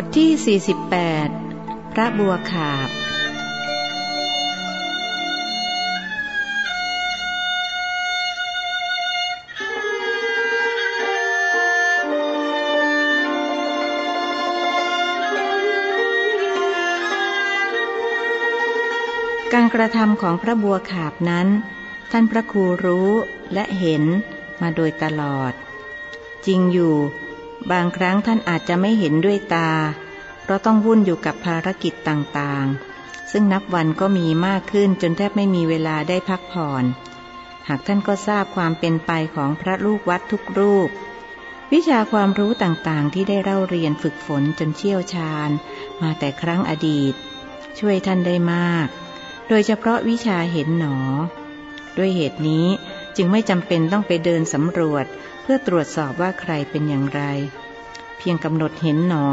บทที่ 48 พระบัวขาบ การกระทำของพระบัวขาบนั้น ท่านพระครูรู้และเห็นมาโดยตลอด จริงอยู่ บางครั้งท่านอาจจะไม่เห็นด้วยตา เพราะต้องวุ่นอยู่กับภารกิจต่างๆ ซึ่งนับวันก็มีมากขึ้นจนแทบไม่มีเวลาได้พักผ่อน หากท่านก็ทราบความเป็นไปของพระลูกวัดทุกรูป วิชาความรู้ต่างๆ ที่ได้เล่าเรียนฝึกฝนจนเชี่ยวชาญ มาแต่ครั้งอดีต ช่วยท่านได้มาก โดยเฉพาะวิชาเห็นหนอ ด้วยเหตุนี้จึงไม่จำเป็นต้องไปเดินสำรวจ พื่อตรวจสอบว่าใครเป็นอย่างไร เพียงกำหนดเห็นหนอ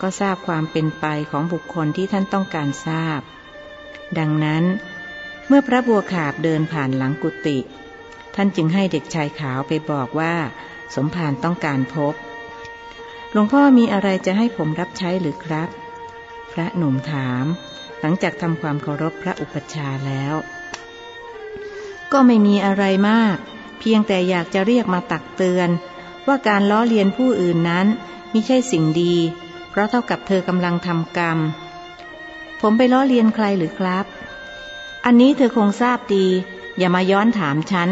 ก็ทราบความเป็นไปของบุคคลที่ท่านต้องการทราบ ดังนั้น เมื่อพระบัวขาบเดินผ่านหลังกุฏิท่านจึงให้เด็กชายขาวไปบอกว่า สมภารต้องการพบ หลวงพ่อมีอะไรจะให้ผมรับใช้หรือครับ พระหนุ่มถาม หลังจากทำความเคารพพระอุปชาแล้ว ก็ไม่มีอะไรมาก เพียงแต่อยากจะเรียกมาตักเตือน ว่าการล้อเลียนผู้อื่นนั้นไม่ใช่สิ่งดี เพราะเท่ากับเธอกำลังทำกรรม ผมไปล้อเลียนใครหรือครับ อันนี้เธอคงทราบดี อย่ามาย้อนถามฉัน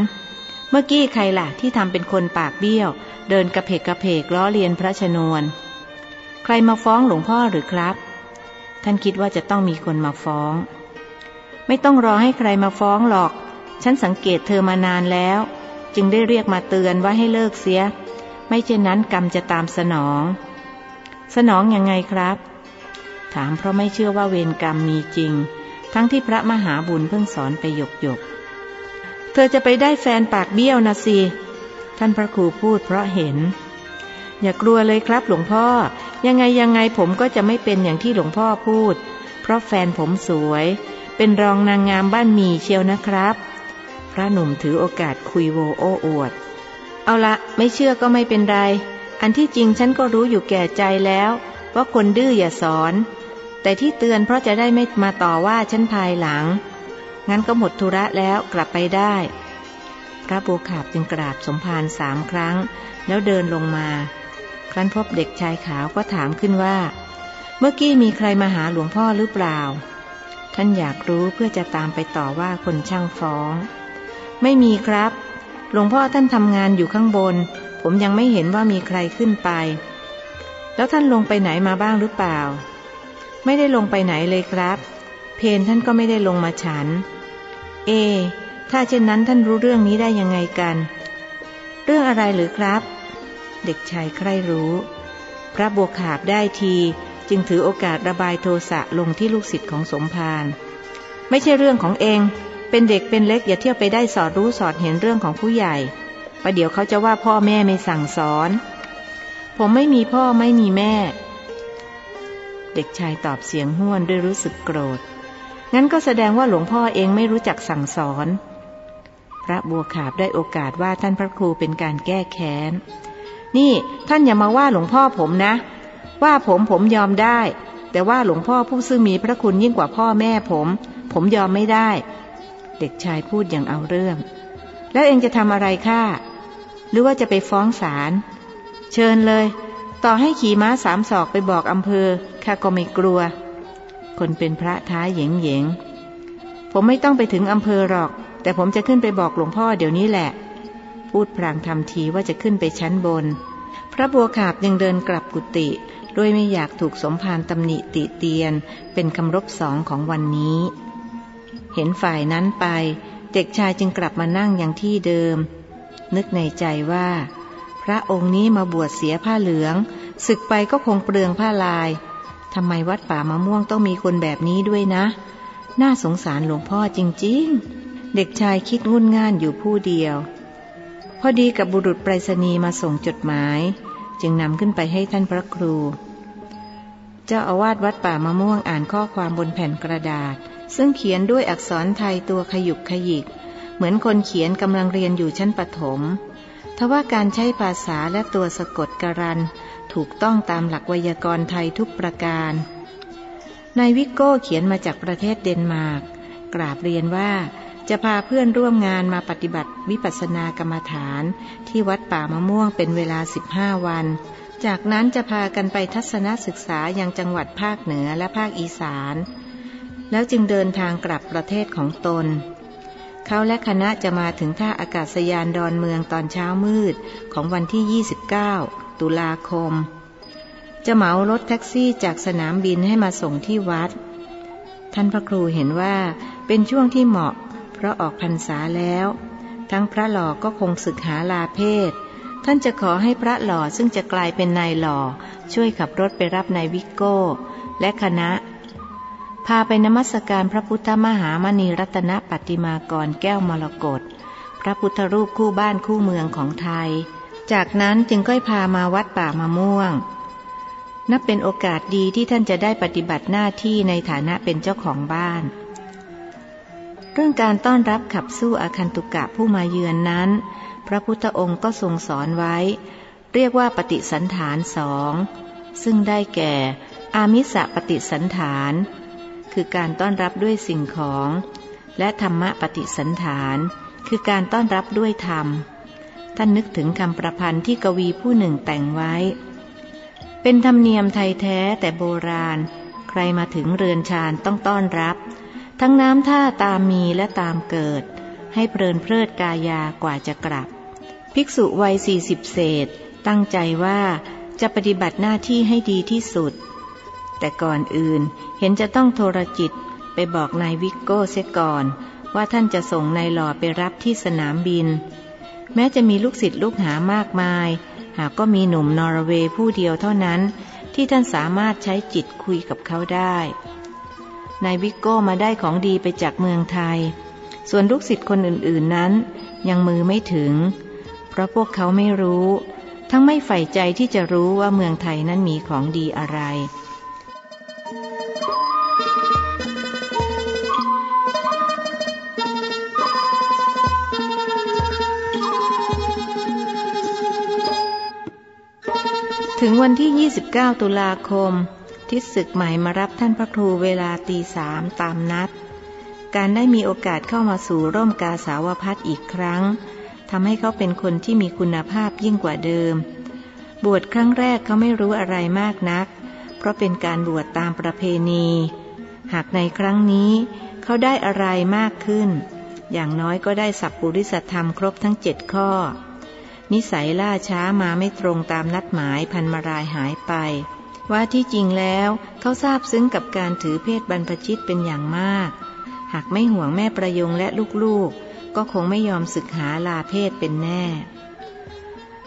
เมื่อกี้ใครล่ะที่ทำเป็นคนปากเบี้ยว เดินกระเพกกระเพกล้อเลียนพระชนวน ใครมาฟ้องหลวงพ่อหรือครับ ท่านคิดว่าจะต้องมีคนมาฟ้อง ไม่ต้องรอให้ใครมาฟ้องหรอก ฉันสังเกตเธอมานานแล้ว จึงได้เรียกมาเตือนว่าให้เลิกเสีย ไม่เช่นนั้นกรรมจะตามสนอง สนองยังไงครับ ถามเพราะไม่เชื่อว่าเวรกรรมมีจริง ทั้งที่พระมหาบุญเพิ่งสอนไปหยกหยกเธอจะไปได้แฟนปากเบี้ยวนะสิท่านพระครูพูดเพราะเห็น อย่ากลัวเลยครับหลวงพ่อ ยังไงยังไงผมก็จะไม่เป็นอย่างที่หลวงพ่อพูด เพราะแฟนผมสวย เป็นรองนางงามบ้านมีเชียวนะครับ พระหนุ่มถือโอกาสคุยโวโอ้อวด เอาละไม่เชื่อก็ไม่เป็นไร อันที่จริงฉันก็รู้อยู่แก่ใจแล้ว ว่าคนดื้ออย่าสอน แต่ที่เตือนเพราะจะได้ไม่มาต่อว่าฉันภายหลัง งั้นก็หมดธุระแล้วกลับไปได้ พระบัวขาบจึงกราบสมภารสามครั้ง แล้วเดินลงมา ครั้นพบเด็กชายขาวก็ถามขึ้นว่า เมื่อกี้มีใครมาหาหลวงพ่อหรือเปล่าท่านอยากรู้เพื่อจะตามไปต่อว่าคนช่างฟ้อง ไม่มีครับ หลวงพ่อท่านทำงานอยู่ข้างบน ผมยังไม่เห็นว่ามีใครขึ้นไป แล้วท่านลงไปไหนมาบ้างหรือเปล่า ไม่ได้ลงไปไหนเลยครับ เพนท่านก็ไม่ได้ลงมาฉัน เอ ถ้าเช่นนั้นท่านรู้เรื่องนี้ได้ยังไงกัน เรื่องอะไรหรือครับ เด็กชายใคร่รู้ พระบวกขาบได้ทีจึงถือโอกาสระบายโทสะลงที่ลูกศิษย์ของสมภารไม่ใช่เรื่องของเอง เป็นเด็กเป็นเล็กอย่าเที่ยวไปได้สอดรู้สอดเห็นเรื่องของผู้ใหญ่ประเดี๋ยวเขาจะว่าพ่อแม่ไม่สั่งสอน ผมไม่มีพ่อไม่มีแม่ เด็กชายตอบเสียงห้วนด้วยรู้สึกโกรธ งั้นก็แสดงว่าหลวงพ่อเองไม่รู้จักสั่งสอน พระบัวขาบได้โอกาสว่าท่านพระครูเป็นการแก้แค้น นี่ท่านอย่ามาว่าหลวงพ่อผมนะ ว่าผมผมยอมได้ แต่ว่าหลวงพ่อผู้ซึ่งมีพระคุณยิ่งกว่าพ่อแม่ผม ผมยอมไม่ได้ เด็กชายพูดอย่างเอาเรื่อง แล้วเองจะทำอะไรข้าหรือว่าจะไปฟ้องศาลเชิญเลย ต่อให้ขี่ม้าสามศอกไปบอกอำเภอข้าก็ไม่กลัว คนเป็นพระท้าเหยงเหยงผมไม่ต้องไปถึงอำเภอหรอก แต่ผมจะขึ้นไปบอกหลวงพ่อเดี๋ยวนี้แหละ พูดพลางทำทีว่าจะขึ้นไปชั้นบน พระบัวขาบยังเดินกลับกุฏิด้วยไม่อยากถูกสมภารตำหนิติเตียน เป็นคำรบสองของวันนี้ เห็นฝ่ายนั้นไป เด็กชายจึงกลับมานั่งอย่างที่เดิม นึกในใจว่า พระองค์นี้มาบวชเสียผ้าเหลืองศึกไปก็คงเปลืองผ้าลายทำไมวัดป่ามะม่วงต้องมีคนแบบนี้ด้วยนะ น่าสงสารหลวงพ่อจริงๆ เด็กชายคิดงุนง่านอยู่ผู้เดียว พอดีกับบุรุษไปรษณีย์มาส่งจดหมาย จึงนำขึ้นไปให้ท่านพระครู เจ้าอาวาสวัดป่ามะม่วงอ่านข้อความบนแผ่นกระดาษ ซึ่งเขียนด้วยอักษรไทยตัวขยุกขยิก เหมือนคนเขียนกำลังเรียนอยู่ชั้นปฐมทว่าการใช้ภาษาและตัวสะกดการัน ถูกต้องตามหลักไวยากรณ์ไทยทุกประการ นายวิกโก้เขียนมาจากประเทศเดนมาร์ก กราบเรียนว่าจะพาเพื่อนร่วมงานมาปฏิบัติวิปัสสนากรรมฐาน ที่วัดป่ามะม่วงเป็นเวลา 15 วัน จากนั้นจะพากันไปทัศนศึกษายังจังหวัดภาคเหนือและภาคอีสาน แล้วจึงเดินทางกลับประเทศของตน เขาและคณะจะมาถึงท่าอากาศยานดอนเมืองตอนเช้ามืดของวันที่ 29 ตุลาคม จะเหมารถแท็กซี่จากสนามบินให้มาส่งที่วัด ท่านพระครูเห็นว่าเป็นช่วงที่เหมาะ เพราะออกพรรษาแล้ว ทั้งพระหล่อก็คงศึกหาลาเพศ ท่านจะขอให้พระหล่อซึ่งจะกลายเป็นนายหล่อช่วยขับรถไปรับนายวิกโก้ และคณะ พาไปนมัสการพระพุทธมหามณีรัตนปฏิมากรแก้วมรกตพระพุทธรูปคู่บ้านคู่เมืองของไทย จากนั้นจึงค่อยพามาวัดป่ามะม่วง นับเป็นโอกาสดีที่ท่านจะได้ปฏิบัติหน้าที่ในฐานะเป็นเจ้าของบ้าน เรื่องการต้อนรับขับสู้อาคันตุกะผู้มาเยือนนั้น พระพุทธองค์ก็ทรงสอนไว้ เรียกว่าปฏิสันฐานสอง ซึ่งได้แก่ อามิสะปฏิสันฐาน คือการต้อนรับด้วยสิ่งของ และธรรมะปฏิสันฐาน คือการต้อนรับด้วยธรรม ท่านนึกถึงคำประพันธ์ที่กวีผู้หนึ่งแต่งไว้ เป็นธรรมเนียมไทยแท้แต่โบราณ ใครมาถึงเรือนชานต้องต้อนรับ ทั้งน้ำท่าตามมีและตามเกิด ให้เพลินเพลิดกายากว่าจะกลับ ภิกษุวัยสี่สิบเศษ ตั้งใจว่าจะปฏิบัติหน้าที่ให้ดีที่สุด แต่ก่อนอื่นเห็นจะต้องโทรจิตไปบอกนายวิกโก้เสียก่อน ว่าท่านจะส่งนายหล่อไปรับที่สนามบิน แม้จะมีลูกศิษย์ลูกหามากมาย หากก็มีหนุ่มนอร์เวย์ผู้เดียวเท่านั้น ที่ท่านสามารถใช้จิตคุยกับเขาได้นายวิกโก้มาได้ของดีไปจากเมืองไทย ส่วนลูกศิษย์คนอื่นๆนั้น ยังมือไม่ถึง เพราะพวกเขาไม่รู้ ทั้งไม่ใฝ่ใจที่จะรู้ว่าเมืองไทยนั้นมีของดีอะไร ถึงวันที่ 29 ตุลาคม ทิศศึกใหม่มารับท่านพระครูเวลาตีสามตามนัด การได้มีโอกาสเข้ามาสู่ร่มกาสาวพัดอีกครั้งทำให้เขาเป็นคนที่มีคุณภาพยิ่งกว่าเดิม บวชครั้งแรกเขาไม่รู้อะไรมากนัก เพราะเป็นการบวชตามประเพณี หากในครั้งนี้ เขาได้อะไรมากขึ้น อย่างน้อยก็ได้สัพปุริสธรรมครบทั้งเจ็ดข้อ นิสัยล่าช้ามาไม่ตรงตามนัดหมายพันมารายหายไป ว่าที่จริงแล้วเขาทราบซึ้งกับการถือเพศบรรพชิตเป็นอย่างมาก หากไม่ห่วงแม่ประยงและลูกๆ ก็คงไม่ยอมศึกหาลาเพศเป็นแน่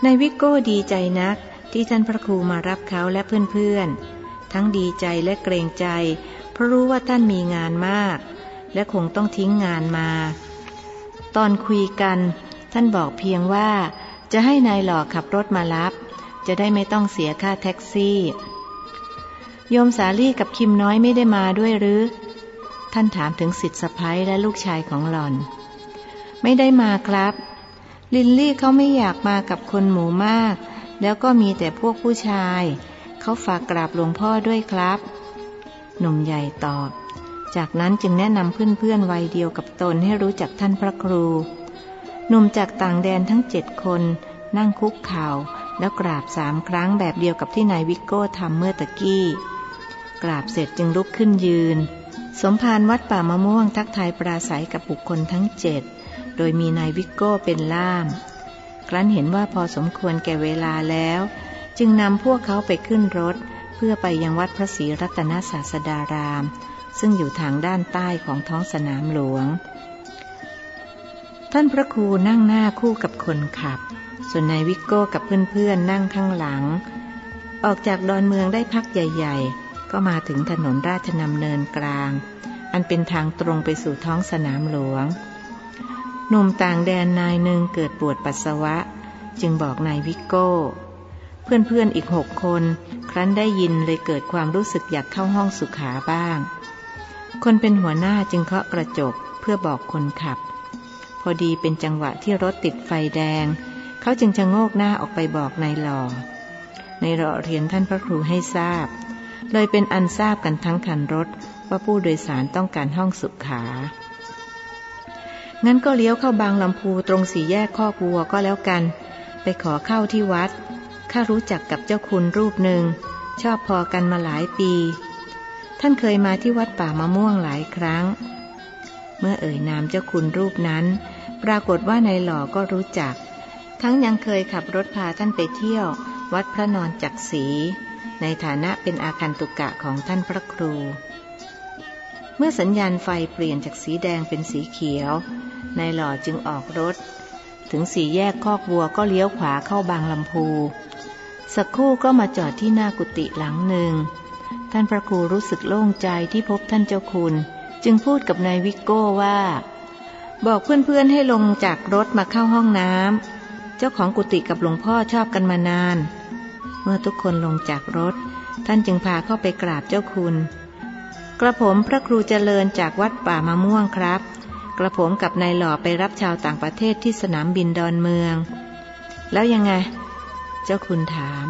ในวิโก้ดีใจนักที่ท่านพระครูมารับเขาและเพื่อนๆ ทั้งดีใจและเกรงใจ เพราะรู้ว่าท่านมีงานมาก และคงต้องทิ้งงานมา ตอนคุยกัน ท่านบอกเพียงว่า จะให้นายหล่อขับรถมารับ จะได้ไม่ต้องเสียค่าแท็กซี่ โยมสาลี่กับคิมน้อยไม่ได้มาด้วยหรือ ท่านถามถึงสิทธิสะพ้ยและลูกชายของหล่อน ไม่ได้มาครับ ลินลี่เขาไม่อยากมากับคนหมู่มาก แล้วก็มีแต่พวกผู้ชาย เขาฝากกราบหลวงพ่อด้วยครับ หนุ่มใหญ่ตอบ จากนั้นจึงแนะนำเพื่อนๆวัยเดียวกับตนให้รู้จักท่านพระครู หนุ่มจากต่างแดนทั้งเจ็ดคน นั่งคุกเข่าแล้วกราบสามครั้งแบบเดียวกับที่นายวิกโก้ทำเมื่อตะกี้ กราบเสร็จจึงลุกขึ้นยืน สมภารวัดป่ามะม่วงทักทายปราศัยกับบุคคลทั้งเจ็ดโดยมีนายวิกโก้เป็นล่าม ครั้นเห็นว่าพอสมควรแก่เวลาแล้ว จึงนำพวกเขาไปขึ้นรถ เพื่อไปยังวัดพระศรีรัตนศาสดาราม ซึ่งอยู่ทางด้านใต้ของท้องสนามหลวง ท่านพระครูนั่งหน้าคู่กับคนขับ ส่วนนายวิกโก้กับเพื่อนๆนั่งข้างหลัง ออกจากดอนเมืองได้พักใหญ่ ๆ ก็มาถึงถนนราชนำเนินกลาง อันเป็นทางตรงไปสู่ท้องสนามหลวง หนุ่มต่างแดนนายหนึ่งเกิดปวดปัสสาวะ จึงบอกนายวิกโก้ เพื่อนๆอีกหกคน ครั้นได้ยินเลยเกิดความรู้สึกอยากเข้าห้องสุขาบ้าง คนเป็นหัวหน้าจึงเคาะกระจกเพื่อบอกคนขับ อดีเป็นจังหวะที่รถติดไฟแดง เขาจึงชะโงกหน้าออกไปบอกนายหล่อ ในหล่อเรียนท่านพระครูให้ทราบ เลยเป็นอันทราบกันทั้งคันรถว่าผู้โดยสารต้องการห้องสุขา งั้นก็เลี้ยวเข้าบางลำพูตรงสี่แยกข้อวัวก็แล้วกัน ไปขอเข้าที่วัด ข้ารู้จักกับเจ้าคุณรูปหนึ่ง ชอบพอกันมาหลายปี ท่านเคยมาที่วัดป่ามะม่วงหลายครั้ง เมื่อเอ่ยนามเจ้าคุณรูปนั้น ปรากฏว่านายหล่อก็รู้จัก ทั้งยังเคยขับรถพาท่านไปเที่ยว วัดพระนอนจักรีในฐานะเป็นอาคันตุกะของท่านพระครู เมื่อสัญญาณไฟเปลี่ยนจากสีแดงเป็นสีเขียวนายหล่อจึงออกรถ ถึงสี่แยกคอกวัวก็เลี้ยวขวาเข้าบางลำพู สักครู่ก็มาจอดที่หน้ากุฏิหลังหนึ่ง ท่านพระครูรู้สึกโล่งใจที่พบท่านเจ้าคุณ จึงพูดกับนายวิกโก้ว่า บอกเพื่อนๆให้ลงจากรถมาเข้าห้องน้ำ เจ้าของกุฏิกับหลวงพ่อชอบกันมานาน เมื่อทุกคนลงจากรถ ท่านจึงพาเข้าไปกราบเจ้าคุณ กระผมพระครูเจริญจากวัดป่ามะม่วงครับ กระผมกับนายหล่อไปรับชาวต่างประเทศที่สนามบินดอนเมือง แล้วยังไง เจ้าคุณถาม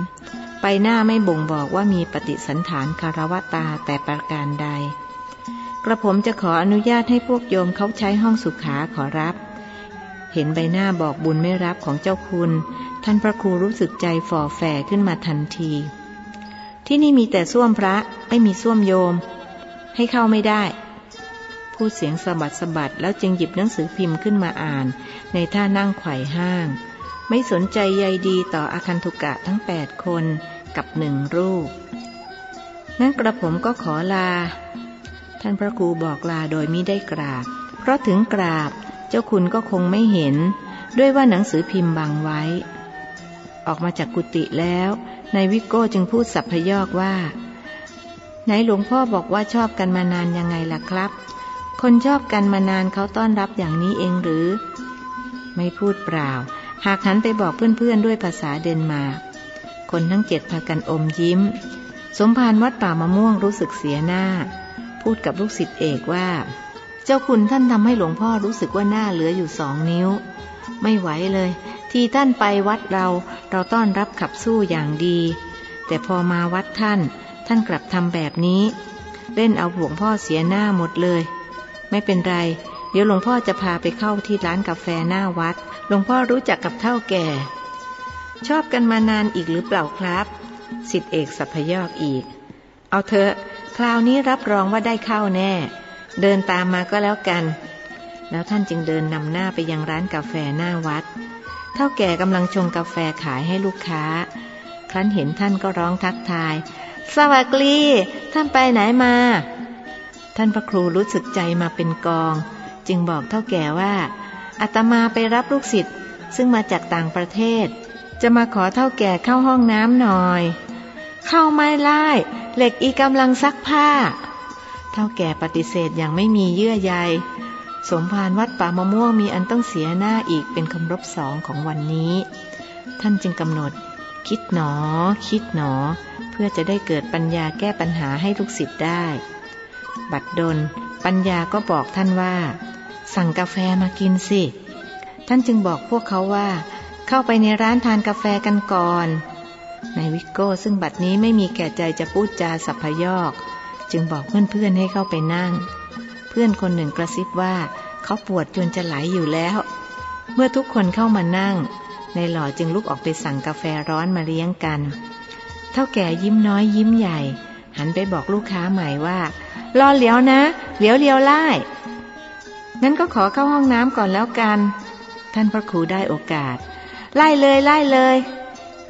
ไปหน้าไม่บ่งบอกว่ามีปฏิสันฐานคารวตาแต่ประการใด กระผมจะขออนุญาตให้พวกโยมเขาใช้ห้องสุขาขอรับ เห็นใบหน้าบอกบุญไม่รับของเจ้าคุณ ท่านพระครูรู้สึกใจฝ่อแฝขึ้นมาทันที ที่นี่มีแต่ส้วมพระไม่มีส้วมโยม ให้เข้าไม่ได้ พูดเสียงสะบัดสะบัดแล้วจึงหยิบหนังสือพิมพ์ขึ้นมาอ่าน ในท่านั่งไขว่ห้าง ไม่สนใจใยดีต่ออาคันทุกะทั้งแปดคนกับหนึ่งรูปนั่นกระผมก็ขอลาานพระครูบอกลาโดยมิได้กราบ เพราะถึงกราบเจ้าคุณก็คงไม่เห็น ด้วยว่าหนังสือพิมพ์บังไว้ ออกมาจากกุฏิแล้วนายวิโก้จึงพูดสัพพยอกว่า ไหนหลวงพ่อบอกว่าชอบกันมานานยังไงล่ะครับ คนชอบกันมานานเขาต้อนรับอย่างนี้เองหรือ ไม่พูดเปล่า หากหันไปบอกเพื่อนๆ ด้วยภาษาเดนมาร์กคนทั้งเจ็ดพากันอมยิ้ม สมภารวัดป่ามะม่วงรู้สึกเสียหน้า พูดกับลูกศิษย์เอกว่า เจ้าคุณท่านทำให้หลวงพ่อรู้สึกว่าหน้าเหลืออยู่สองนิ้ว ไม่ไหวเลย ที่ท่านไปวัดเราเราต้อนรับขับสู้อย่างดี แต่พอมาวัดท่าน ท่านกลับทำแบบนี้ เล่นเอาหลวงพ่อเสียหน้าหมดเลย ไม่เป็นไร เดี๋ยวหลวงพ่อจะพาไปเข้าที่ร้านกาแฟหน้าวัด หลวงพ่อรู้จักกับเท่าแก่ ชอบกันมานานอีกหรือเปล่าครับสิทธิเอกสัพยอกอีก เอาเถอะ คราวนี้รับรองว่าได้เข้าแน่ เดินตามมาก็แล้วกัน แล้วท่านจึงเดินนำหน้าไปยังร้านกาแฟหน้าวัด เท่าแก่กำลังชงกาแฟขายให้ลูกค้า ครั้นเห็นท่านก็ร้องทักทาย สวัสดีท่านไปไหนมา ท่านพระครูรู้สึกใจมาเป็นกอง จึงบอกเท่าแก่ว่าอาตมาไปรับลูกศิษย์ซึ่งมาจากต่างประเทศ จะมาขอเท่าแก่เข้าห้องน้ำหน่อย เข้าไม่ไล่เหล็กอีกำลังซักผ้า เท่าแก่ปฏิเสธอย่างไม่มีเยื่อใย สมภารวัดป่ามะม่วงมีอันต้องเสียหน้าอีกเป็นคำรบสองของวันนี้ ท่านจึงกำหนด คิดหนอ คิดหนอพื่อจะได้เกิดปัญญาแก้ปัญหาให้ลูกศิษย์ได้ บัดดล ปัญญาก็บอกท่านว่า สั่งกาแฟมากินสิ ท่านจึงบอกพวกเขาว่า เข้าไปในร้านทานกาแฟกันก่อน นายวิโก้ซึ่งบัดนี้ไม่มีแก่ใจจะพูดจาสัพพยอก จึงบอกเพื่อนๆให้เข้าไปนั่ง เพื่อนคนหนึ่งกระซิบว่าเขาปวดจนจะไหลอยู่แล้ว เมื่อทุกคนเข้ามานั่ง ในหล่อจึงลุกออกไปสั่งกาแฟร้อนมาเลี้ยงกัน เท่าแก่ยิ้มน้อยยิ้มใหญ่ หันไปบอกลูกค้าใหม่ว่า รอเหลียวนะ เหลียวเลียวไล่งั้นก็ขอเข้าห้องน้ำก่อนแล้วกัน ท่านพระครูได้โอกาส ไล่เลยไล่เลย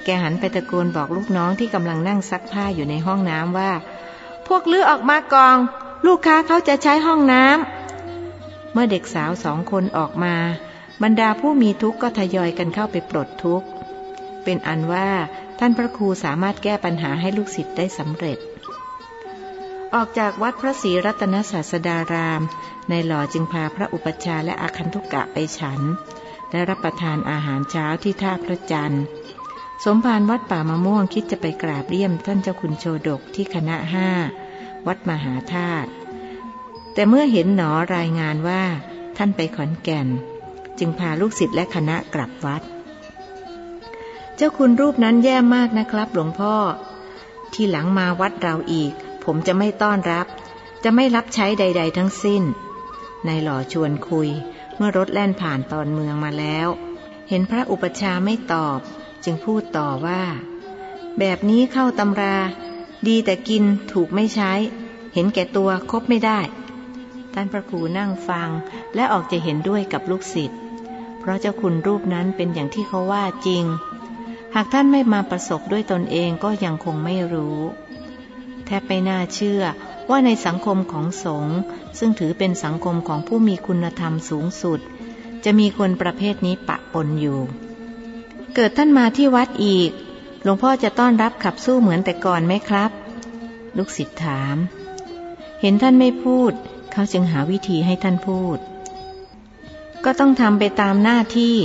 แกหันไปตะโกนบอกลูกน้องที่กำลังนั่งซักผ้าอยู่ในห้องน้ำว่า พวกลือออกมากอง ลูกค้าเขาจะใช้ห้องน้ำเมื่อเด็กสาวสองคนออกมา บรรดาผู้มีทุกข์ก็ทยอยกันเข้าไปปลดทุกข์ เป็นอันว่าท่านพระครูสามารถแก้ปัญหาให้ลูกศิษย์ได้สำเร็จ ออกจากวัดพระศรีรัตนศาสดาราม ในหล่อจึงพาพระอุปชาและอาคันทุกกะไปฉัน และรับประทานอาหารเช้าที่ท่าพระจันทร์ สมภารวัดป่ามะม่วงคิดจะไปกราบเลี่ยมท่านเจ้าคุณโชดกที่คณะห้าวัดมหาธาตุแต่เมื่อเห็นหนอรายงานว่า ท่านไปขอนแก่น จึงพาลูกศิษย์และคณะกลับวัด เจ้าคุณรูปนั้นแย่มากนะครับหลวงพ่อ ที่หลังมาวัดเราอีก ผมจะไม่ต้อนรับ จะไม่รับใช้ใด ๆ ทั้งสิ้นนายหล่อชวนคุย เมื่อรถแล่นผ่านตอนเมืองมาแล้ว เห็นพระอุปชาไม่ตอบ จึงพูดต่อว่า แบบนี้เข้าตำรา ดีแต่กินถูกไม่ใช้ เห็นแก่ตัวคบไม่ได้ ท่านพระครูนั่งฟังและออกจะเห็นด้วยกับลูกศิษย์เพราะเจ้าคุณรูปนั้นเป็นอย่างที่เขาว่าจริง หากท่านไม่มาประสบด้วยตนเองก็ยังคงไม่รู้ แทบไม่น่าเชื่อว่าในสังคมของสงฆ์ซึ่งถือเป็นสังคมของผู้มีคุณธรรมสูงสุด จะมีคนประเภทนี้ปะปนอยู่ เกิดท่านมาที่วัดอีก หลวงพ่อจะต้อนรับขับสู้เหมือนแต่ก่อนไหมครับ ลูกศิษย์ถาม เห็นท่านไม่พูด เขาจึงหาวิธีให้ท่านพูด ก็ต้องทำไปตามหน้าที่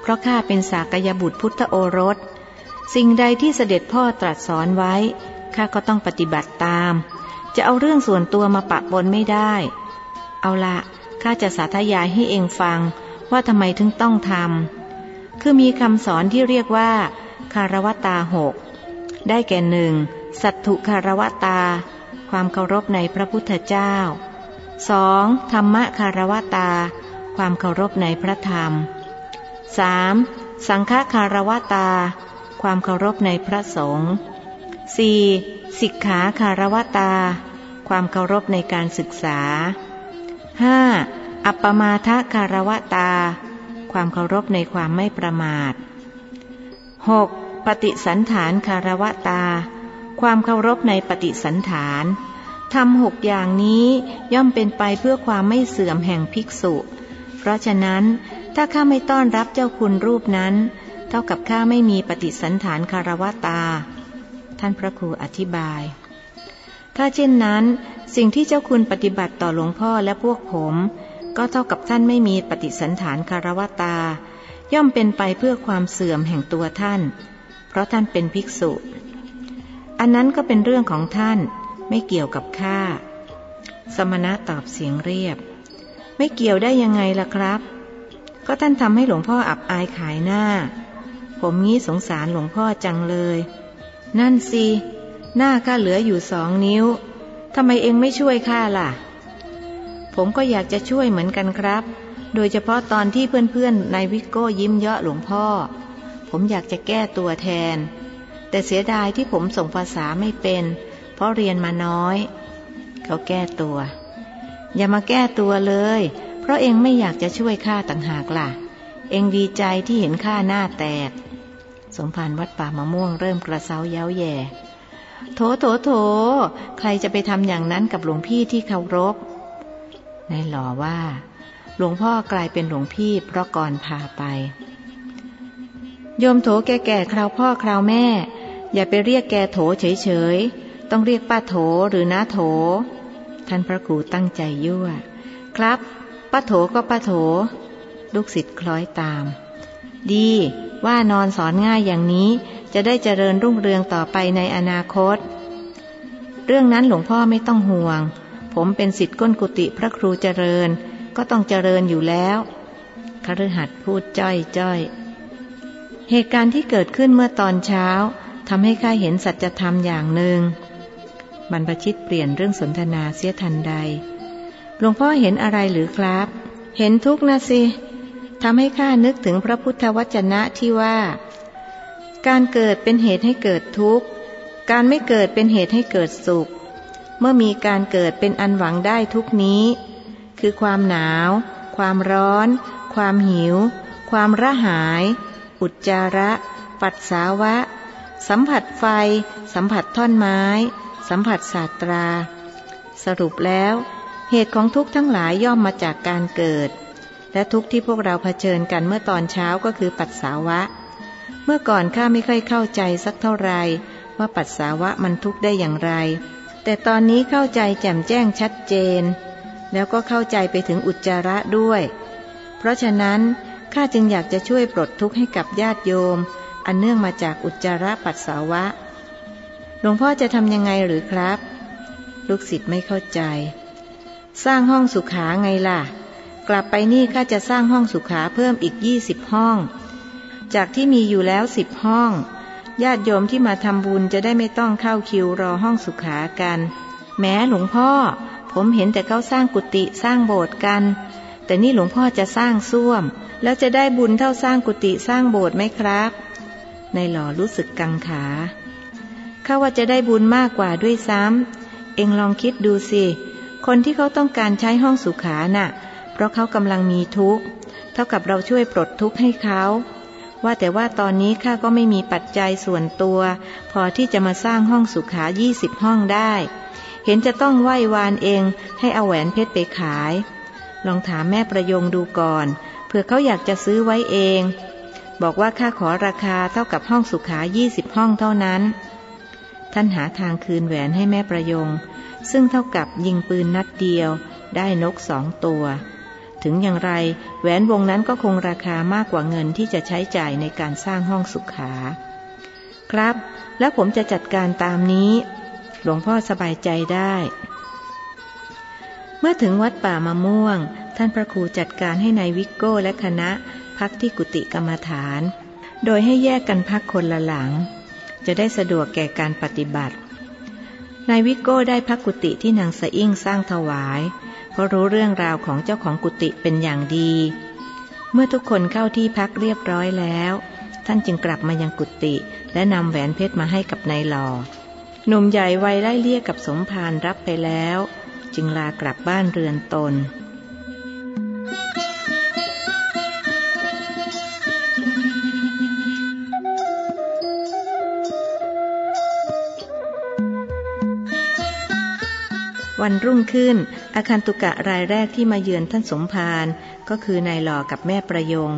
เพราะข้าเป็นสากยบุตรพุทธโอรส สิ่งใดที่เสด็จพ่อตรัสสอนไว้ ข้าก็ต้องปฏิบัติตาม จะเอาเรื่องส่วนตัวมาปะปนไม่ได้ เอาละข้าจะสาธยายให้เองฟังว่าทำไมถึงต้องทำ คือมีคำสอนที่เรียกว่า คารวตาหกได้แก่หนึ่งสัตถุคารวตา ความเคารพในพระพุทธเจ้าสองธรรมะคารวตา ความเคารพในพระธรรมสามสังฆคารวตา ความเคารพในพระสงฆ์สี่สิกขาคารวตา ความเคารพในการศึกษา 5. อัปปมาทคารวตา ความเคารพในความไม่ประมาท 6. ปฏิสันฐานคารวตา ความเคารพในปฏิสันฐานทำหกอย่างนี้ย่อมเป็นไปเพื่อความไม่เสื่อมแห่งภิกษุ เพราะฉะนั้นถ้าข้าไม่ต้อนรับเจ้าคุณรูปนั้น เท่ากับข้าไม่มีปฏิสันฐานคารวตา ท่านพระครูอธิบาย ถ้าเช่นนั้น สิ่งที่เจ้าคุณปฏิบัติต่อหลวงพ่อและพวกผม ก็เท่ากับท่านไม่มีปฏิสันฐานคารวตา ย่อมเป็นไปเพื่อความเสื่อมแห่งตัวท่าน เพราะท่านเป็นภิกษุ อันนั้นก็เป็นเรื่องของท่านไม่เกี่ยวกับข้าสมณะตอบเสียงเรียบ ไม่เกี่ยวได้ยังไงล่ะครับ ก็ท่านทำให้หลวงพ่ออับอายขายหน้า ผมงี้สงสารหลวงพ่อจังเลย นั่นสิหน้าข้าเหลืออยู่สองนิ้วทำไมเองไม่ช่วยข้าล่ะ ผมก็อยากจะช่วยเหมือนกันครับ โดยเฉพาะตอนที่เพื่อนๆในวิกโก้ยิ้มเยาะหลวงพ่อ ผมอยากจะแก้ตัวแทน แต่เสียดายที่ผมส่งภาษาไม่เป็น เพราะเรียนมาน้อย เขาแก้ตัว อย่ามาแก้ตัวเลย เพราะเองไม่อยากจะช่วยข้าต่างหากล่ะ เองดีใจที่เห็นข้าหน้าแตก สมภารวัดป่ามะม่วงเริ่มกระเซาเย้าแย่โถโถโถ ใครจะไปทำอย่างนั้นกับหลวงพี่ที่เคารพ นายหล่อว่า หลวงพ่อกลายเป็นหลวงพี่เพราะก่อนพาไป โยมโถแก่ๆคราวพ่อคราวแม่ อย่าไปเรียกแกโถเฉยๆ ต้องเรียกป้าโถหรือน้าโถ ท่านพระครูตั้งใจยั่ว ครับป้าโถก็ป้าโถ ลูกศิษย์คล้อยตาม ดีว่านอนสอนง่ายอย่างนี้จะได้เจริญรุ่งเรืองต่อไปในอนาคต เรื่องนั้นหลวงพ่อไม่ต้องห่วง ผมเป็นสิทธิ์ก้นกุฏิพระครูเจริญ ก็ต้องเจริญอยู่แล้วคฤหัสถ์พูดจ้อยจ้อยเหตุการณ์ที่เกิดขึ้นเมื่อตอนเช้าทำให้ข้าเห็นสัจธรรมอย่างหนึ่งบรรพชิตเปลี่ยนเรื่องสนทนาเสียทันใดหลวงพ่อเห็นอะไรหรือครับ เห็นทุกนะสิทำให้ข้านึกถึงพระพุทธวจนะที่ว่า การเกิดเป็นเหตุให้เกิดทุกข์ การไม่เกิดเป็นเหตุให้เกิดสุข เมื่อมีการเกิดเป็นอันหวังได้ทุกนี้ คือความหนาว ความร้อน ความหิว ความระหาย อุจจาระ ปัสสาวะ สัมผัสไฟ สัมผัสท่อนไม้ สัมผัสศาสตรา สรุปแล้ว เหตุของทุกข์ทั้งหลายย่อมมาจากการเกิด และทุกที่พวกเราเผชิญกันเมื่อตอนเช้าก็คือปัสสาวะ เมื่อก่อนข้าไม่ค่อยเข้าใจสักเท่าไรว่าปัสสาวะมันทุกข์ได้อย่างไร แต่ตอนนี้เข้าใจแจ่มแจ้งชัดเจน แล้วก็เข้าใจไปถึงอุจจาระด้วย เพราะฉะนั้นข้าจึงอยากจะช่วยปลดทุกข์ให้กับญาติโยม อันเนื่องมาจากอุจจาระปัสสาวะ หลวงพ่อจะทำยังไงหรือครับ ลูกศิษย์ไม่เข้าใจ สร้างห้องสุขาไงล่ะ กลับไปนี่ข้าจะสร้างห้องสุขาเพิ่มอีกยี่สิบห้อง จากที่มีอยู่แล้วสิบห้อง ญาติโยมที่มาทำบุญจะได้ไม่ต้องเข้าคิวรอห้องสุขากัน แม้หลวงพ่อ ผมเห็นแต่เขาสร้างกุฏิสร้างโบสถ์กัน แต่นี่หลวงพ่อจะสร้างส้วม แล้วจะได้บุญเท่าสร้างกุฏิสร้างโบสถ์ไหมครับ ในหล่อรู้สึกกังขาข้าว่าจะได้บุญมากกว่าด้วยซ้ำเองลองคิดดูสิ คนที่เขาต้องการใช้ห้องสุขาน่ะ เพราะเขากำลังมีทุกข์ เท่ากับเราช่วยปลดทุกข์ให้เขา ว่าแต่ว่าตอนนี้ข้าก็ไม่มีปัจจัยส่วนตัว พอที่จะมาสร้างห้องสุขายี่สิบห้องได้ เห็นจะต้องไหว้วานเองให้เอาแหวนเพชรไปขาย ลองถามแม่ประยงดูก่อนเผื่อเขาอยากจะซื้อไว้เอง บอกว่าค่าขอราคาเท่ากับห้องสุขายี่สิบห้องเท่านั้น ท่านหาทางคืนแหวนให้แม่ประยง ซึ่งเท่ากับยิงปืนนัดเดียวได้นกสองตัว ถึงอย่างไรแหวนวงนั้นก็คงราคามากกว่าเงินที่จะใช้จ่ายในการสร้างห้องสุขา ครับ แล้วผมจะจัดการตามนี้ หลวงพ่อสบายใจได้ เมื่อถึงวัดป่ามะม่วง ท่านพระครูจัดการให้ในายวิกโก้และคณะพักที่กุฏิกรรมฐาน โดยให้แยกกันพักคนละหลัง จะได้สะดวกแก่การปฏิบัตินายวิกโก้ได้พักกุฏิที่นางสะอิ่งสร้างถวาย เพราะรู้เรื่องราวของเจ้าของกุฏิเป็นอย่างดี เมื่อทุกคนเข้าที่พักเรียบร้อยแล้ว ท่านจึงกลับมายังกุฏิและนำแหวนเพชรมาให้กับนายหลอหนุ่มใหญ่วัยไล่เลี่ยกับสมภารรับไปแล้ว จึงลากลับบ้านเรือนตน วันรุ่งขึ้น อาคันตุกะรายแรกที่มาเยือนท่านสมภารก็คือนายหล่อกับแม่ประยง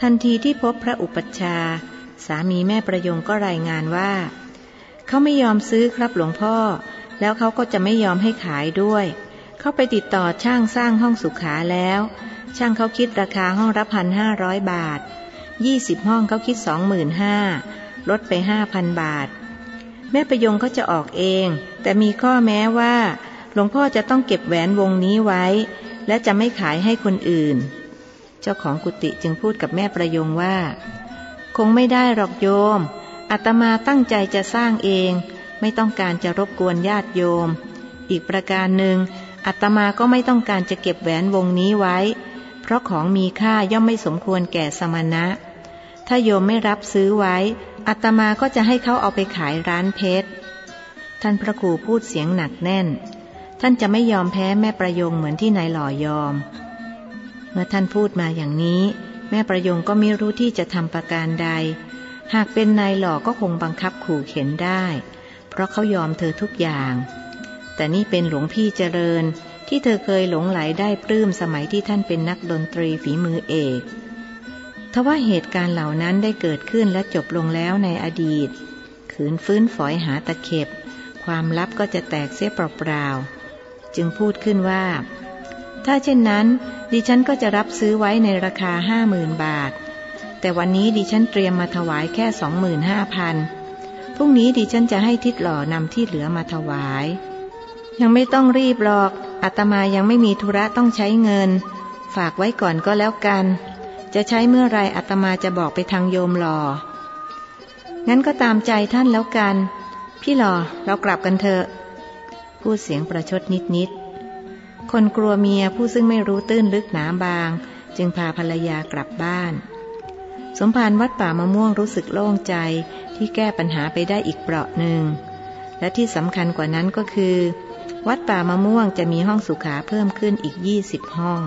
ทันทีที่พบพระอุปัชฌาย์สามีแม่ประยงก็รายงานว่า เขาไม่ยอมซื้อครับหลวงพ่อ แล้วเขาก็จะไม่ยอมให้ขายด้วย เขาไปติดต่อช่างสร้างห้องสุขาแล้ว ช่างเขาคิดราคาห้องละพันห้าร้อยบาทยี่สิบห้องเขาคิดสองหมื่นห้าลดไปห้าพันบาท แม่ประยงเขาจะออกเอง แต่มีข้อแม้ว่า หลวงพ่อจะต้องเก็บแหวนวงนี้ไว้ และจะไม่ขายให้คนอื่น เจ้าของกุฏิจึงพูดกับแม่ประยงว่า คงไม่ได้หรอกโยมอาตมาตั้งใจจะสร้างเอง ไม่ต้องการจะรบกวนญาติโยม อีกประการหนึ่งอาตมาก็ไม่ต้องการจะเก็บแหวนวงนี้ไว้ เพราะของมีค่าย่อมไม่สมควรแก่สมณะ ถ้าโยมไม่รับซื้อไว้อาตมาก็จะให้เขาเอาไปขายร้านเพชรท่านพระครูพูดเสียงหนักแน่น ท่านจะไม่ยอมแพ้แม่ประยงเหมือนที่นายหล่อยอม เมื่อท่านพูดมาอย่างนี้ แม่ประยงก็ไม่รู้ที่จะทำประการใด หากเป็นนายหล่อก็คงบังคับขู่เข็นได้ เพราะเขายอมเธอทุกอย่าง แต่นี่เป็นหลวงพี่เจริญที่เธอเคยหลงไหลได้ปลื้มสมัยที่ท่านเป็นนักดนตรีฝีมือเอกทว่าเหตุการณ์เหล่านั้นได้เกิดขึ้นและจบลงแล้วในอดีต ขืนฟื้นฝอยหาตะเข็บ ความลับก็จะแตกเสียเปล่าๆ จึงพูดขึ้นว่า ถ้าเช่นนั้น ดิฉันก็จะรับซื้อไว้ในราคาห้าหมื่นบาท แต่วันนี้ดิฉันเตรียมมาถวายแค่สองหมื่นห้าพันพรุ่งนี้ดิฉันจะให้ทิดหล่อนำที่เหลือมาถวาย ยังไม่ต้องรีบหรอกอาตมายังไม่มีธุระต้องใช้เงิน ฝากไว้ก่อนก็แล้วกัน จะใช้เมื่อไรอาตมาจะบอกไปทางโยมหลองั้นก็ตามใจท่านแล้วกัน พี่หลอเรากลับกันเถอะ พูดเสียงประชดนิดๆ คนกลัวเมียผู้ซึ่งไม่รู้ตื้นลึกหนาบาง จึงพาภรรยากลับบ้าน สมภารวัดป่ามะม่วงรู้สึกโล่งใจที่แก้ปัญหาไปได้อีกเปราะหนึ่ง และที่สำคัญกว่านั้นก็คือ วัดป่ามะม่วงจะมีห้องสุขาเพิ่มขึ้นอีก 20 ห้อง